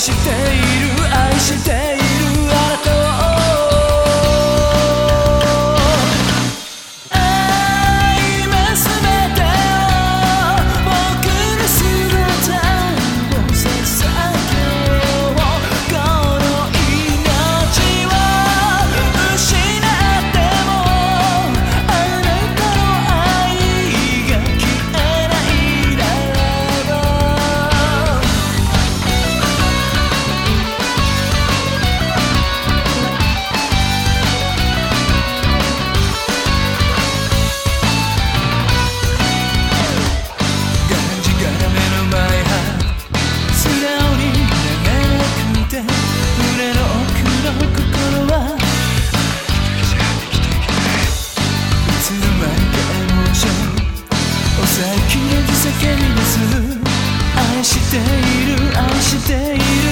している愛している。叫びます。愛している愛している。